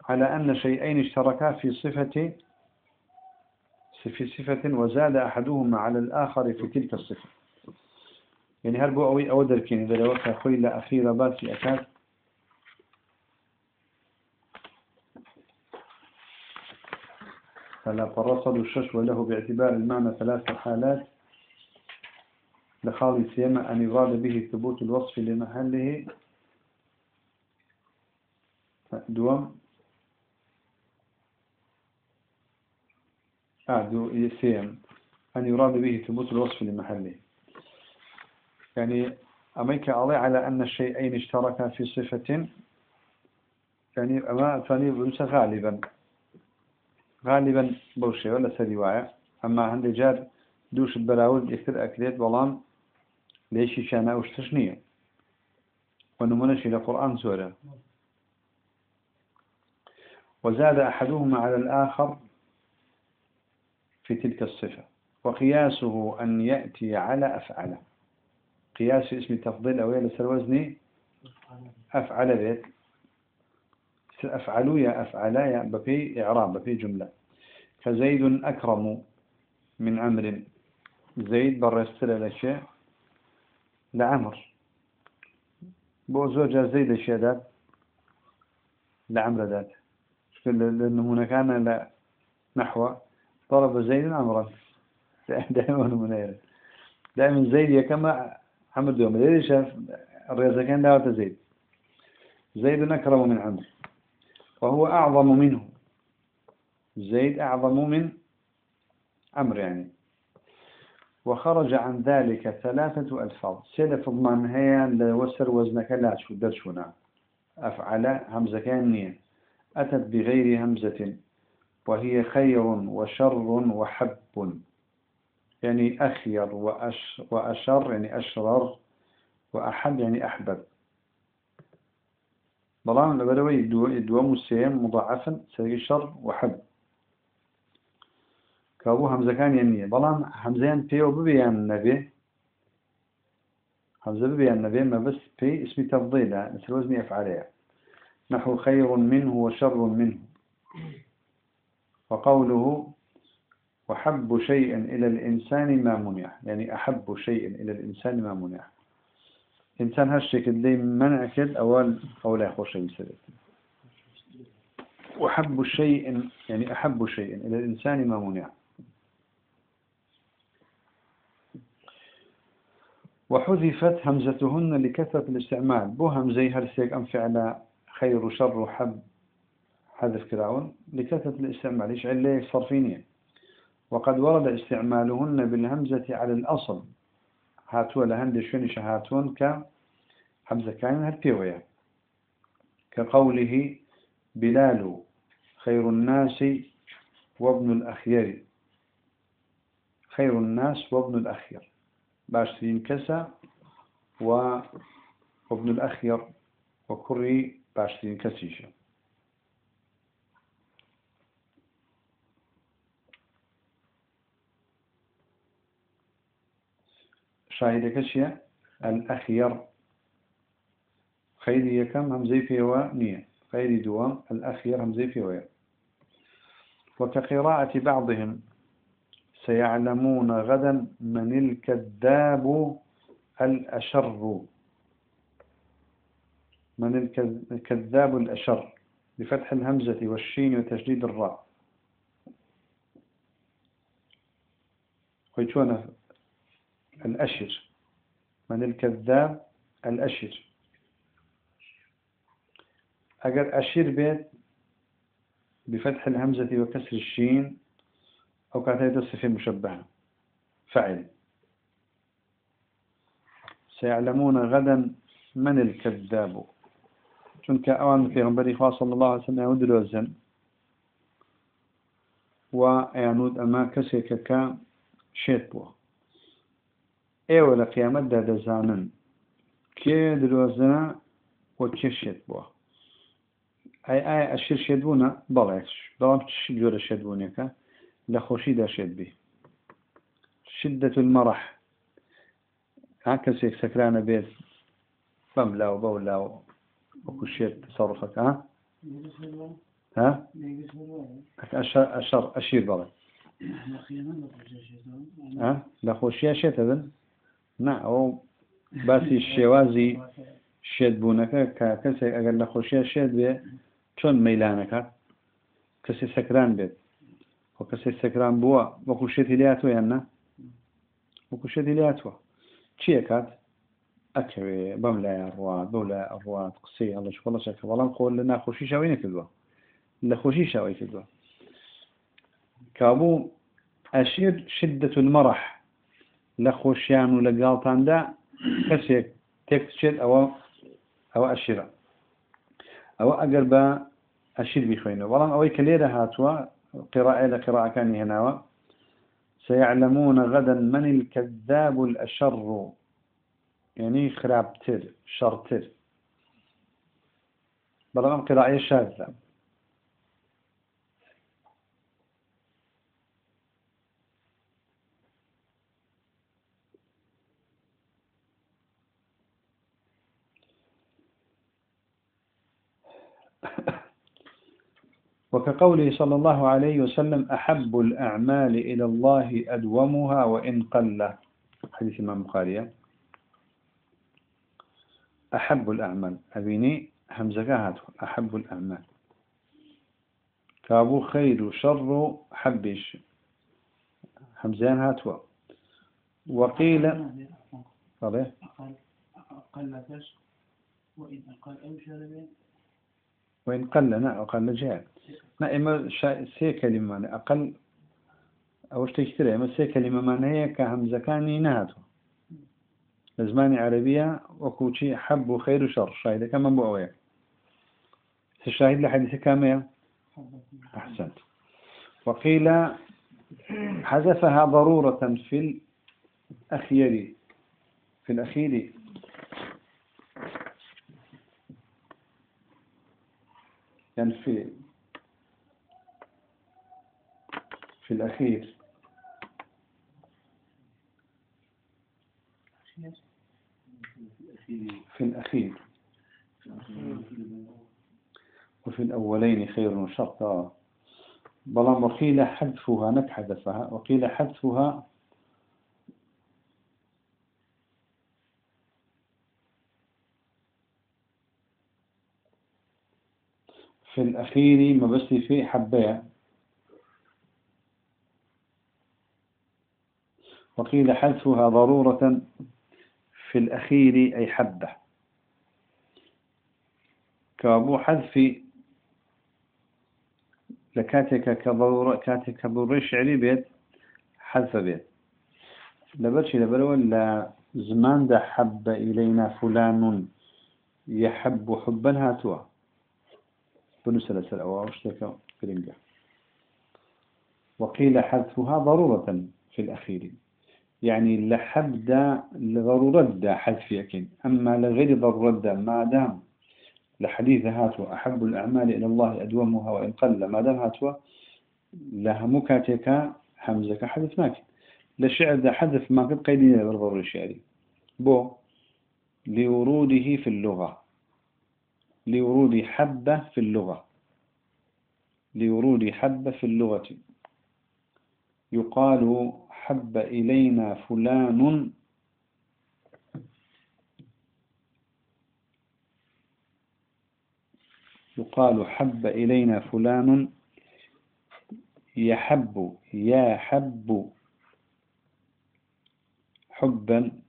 على أن شيئين اشتركا في صفة في صفة وزاد أحدهما على الآخر في تلك الصفة. يعني هل بو أوي أو دركين. إذا لو أخوي لا أخير باسي أكاد فلا فرصد الشش وله باعتبار المعنى ثلاث حالات لخالي سيما أن يراد به ثبوت الوصف لمحله. دوام. أعدو يسيم أن يراد به ثبوت الوصف لمحله. يعني أميك علي على أن الشيئين اشتركا في صفة يعني أما ثاني بلوس غالبا. غالبا بوشي ولا سريواية أما عند جار دوش البراود يكتر أكليت بلان ليش شانا وشتشنية ونمونش إلى قرآن سورة. وزاد أحدهما على الآخر في تلك الصفة. وقياسه أن يأتي على أفعله قياس اسم التفضيل أو يلسر وزني أفعل بيت أفعلوا يا أفعلا يا بفي إعراب بفي جملة. كزيد أكرم من عمر زيد برستر لشيء لعمر. بو زوجة زيد ذات لعمر ذات. لأنه هنا كان نحو. ضرب زيد عمرا دائما منيرا دائما زيد كما عمر دوم ليش الرئاسة كان دعوة زيد. زيد أكرم من عمر وهو أعظم منه. زيد أعظم من عمر يعني. وخرج عن ذلك ثلاثة ألفاظ. سلف الضمان هي لوسر وزنك لا شو درشنا أفعل همزة كان أتت بغير همزة. وهي خير وشر وحب. يعني أخير وأش وأشر يعني أشرر وأحب يعني أحبب. بلان لبروي دو مسيم مضاعفا سيجي شر وحب. كابو همزة كان يعني بلان همزين بيو ببيان النبي همزة ببيان النبي ما بس بي اسم تفضيلة مثل وزني أفعالها نحو خير منه وشر منه. وقوله وحب شيء إلى الإنسان ما منع يعني أحب شيء إلى الإنسان ما منع إنسان هالشكل دي منع كد أول قوله خوش شيء وحب شيء يعني أحب شيء إلى الإنسان ما منع وحذفت همزتهن لكثرة الاستعمال. بو همزي هرسيك أم فعل خير شر حب حذف كراون لكثرة الاستعمال إيش عليه صرفينية وقد ورد استعمالهن بالهمزة على الأصل. هاتوا لهند شونش هاتون كهمزة كان هالبيوية كقوله بلال خير الناس وابن الأخير خير الناس وابن الأخير باشترين كسا وابن الأخير وكري باشترين كسيشة شاهدك شيء؟ الأخير. خيري كم همزي فيه نية. خيري دوام الأخير همزي فيه وكقراءة بعضهم سيعلمون غدا من الكذاب الأشر. من الكذاب الأشر. بفتح الهمزة والشين وتشديد الراء. ويتوانا الأشر. من الكذاب؟ الأشر. أجر أشر بيت بفتح الهمزة وكسر الشين أو كانت الصفة مشبهة. فعل سيعلمون غدا من الكذاب. چونك أوان في غنبري صلى الله عليه وسلم يهود الوزن. ويعنود أما كسيك كا شيت بوه. ئێوە لە قیامەتدا دەزانن کێ درۆزنە وە کێ شێت بووە. ئای ئایا ئەشیر شێت بوونە بەڵێش بەڵام چ جۆرە شێت بوونێکە لە خۆشیدا شێت بی. شدة المرح ها کەسێک سەکرانە بێت بەم لاو بەو لاو وەکو شێت ها؟ ها؟ ئەشەر ئەشیر بەڵێ لە خۆشیە شێتە بن؟ نا ئەو باسی شێوازی شێت بوونەکە کە کەسێک ئەگەر لە خۆشیە شێت بێ چۆن مەیلانەکە؟ کەسی سەکران بێت. خۆ کەسی سەکران بووە وەکو شێتی لاتوە یان نە وەکو شێتی لاتوە چیە کات؟ ئەکەوێ بەم لای ڕوات بەو لای ئەڕوات قسەی هەڵش خۆڵەشەکە بەڵام خۆ لە ناخۆشی شاوی نەکردووە. لە خۆشی شاوی کردووە. کابوو ئەشیر شدة المرح لە خۆشیان و لە گاڵتاندا کەسێک تێکچێت ئەوە ئەوە ئەشیرە. ئەوە ئەگەر بە ئەشیر بیخۆینەوە بەڵام ئەوەی کە لێرە هاتووە قراءة لقراءة هنا سيعلمون غدا من الكذاب الأشر. يعني خرابتر شرتر. بلغم قراءة شاذة وكقوله صلى الله عليه وسلم أحب الأعمال إلى الله أدومها وإن قل. حديث الإمام البخاري أحب الأعمال. أبيني همزة أحب الأعمال. كابو خير شر حبش. همزان هاتوا. وقيل أقل أقل وإن أقل شربين وإن قل نعم أقل جهل ما إما سي كلمة يعني أقل أو تكتير إما سي كلمة معناها كهمزة كاني نهاته زمان عربية وكوشي حب وخير وشر. شاهدة كما بؤوية الشاهد لحديث كامية أحسنت. وقيل حذفها ضرورة في الأخير في الأخير. يعني في في الأخير. في الأخير. وفي الأولين خير وشر. بلام وقيل حذفها حذفها وقيل حذفها في الأخير ما بس في حبايا وقيل حذفها ضرورة في الأخير أي حبة. كأبو حذف لكاتك كضرورة كاتك كضرورة شعري بيت حذف بيت. لبرشي لبرو لا زمان ده حب إلينا فلان يحب حبا هاتوا. بنسلسل أو أشتكى فرنجة وقيل حذفها ضرورة في الأخير. يعني لحب دا لضرورة دا حذف يكن أما لغير ضرورة دا ما دام لحديث هاتوا أحب الأعمال إلى الله أدومها وإن قل ما دام هاتوا لها مكاتك حمزك حذف ماكن لشعر دا حذف ما قد قيدين بالضرورة الشعري بو لوروده في اللغة. لورود حبة في اللغة. لورود حبة في اللغة. يقال حب إلينا فلان. يقال حب إلينا فلان. يحب يحب حبا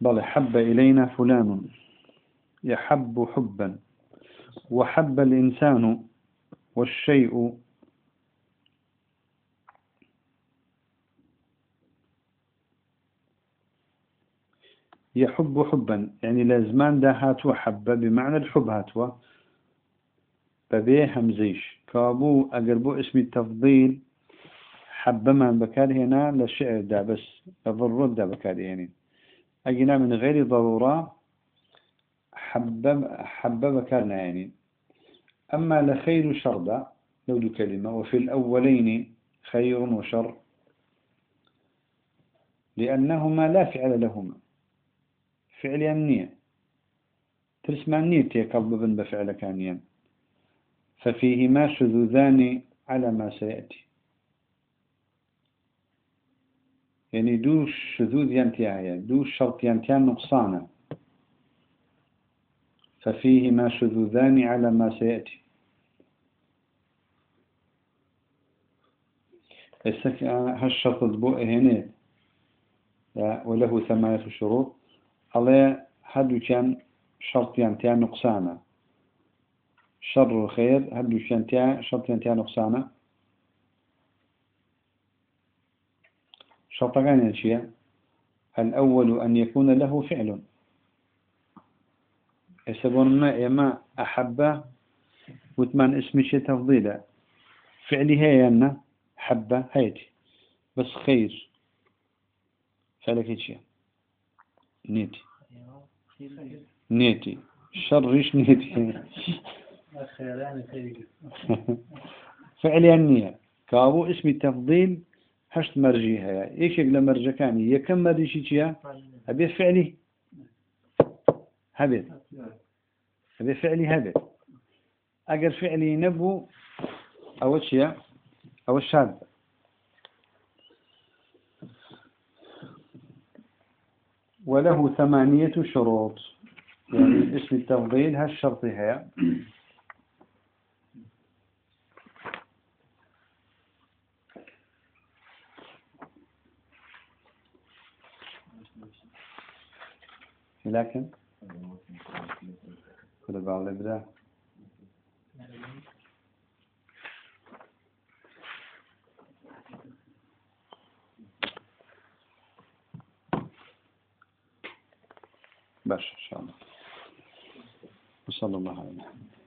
بل حب إلينا فلان. يحب حبا. وحب الإنسان والشيء يحب حبا. يعني لازمان ده هاتوا حب. بمعنى الحب هاتوا. ببيه همزيش. كابو أقربو اسم التفضيل حب من بكار هنا للشعر ده بس الضرورة ده بكار يعني. أجينا من غير ضرورة حب حب بكارنا يعني. أما لخير شر لو كلمة وفي الأولين خير وشر. لأنهما لا فعل لهما. فعل النية ترسمان نية قلب بفعل كانيا ففيهما شذوذان على ما سيأتي. يعني دوش شذوذ ينتهي دوش شرط ينتهي نقصانا ففيهما شذوذان على ما سيأتي. هالشرط البوء هنا؟ وله ثمانية شروط. الله هدو كان شرط ينتهي نقصانا شر الخير هدو كان شرط ينتهي نقصانا شرطان الشيء الأول أن يكون له فعل. يسبون ما يما أحبه وثمان اسم شيء تفضيله فعلي هي أن حبة هيتي بس خير. فعلك شيء نيتي نيتي شرش نيتي فعلي النية كابو اسم التفضيل. هشت مرجي هيا إيش يقل مرجع كاني يكم مرجي شيء أبي فعلي هبت أبي فعلي هبت أجر فعلي نبو أو شيء أو الشاذ وله ثمانية شروط. يعني اسم التفضيل هالشرط هي لكن كل بعض الإبداع. باش إن شاء الله. وصلى الله على محمد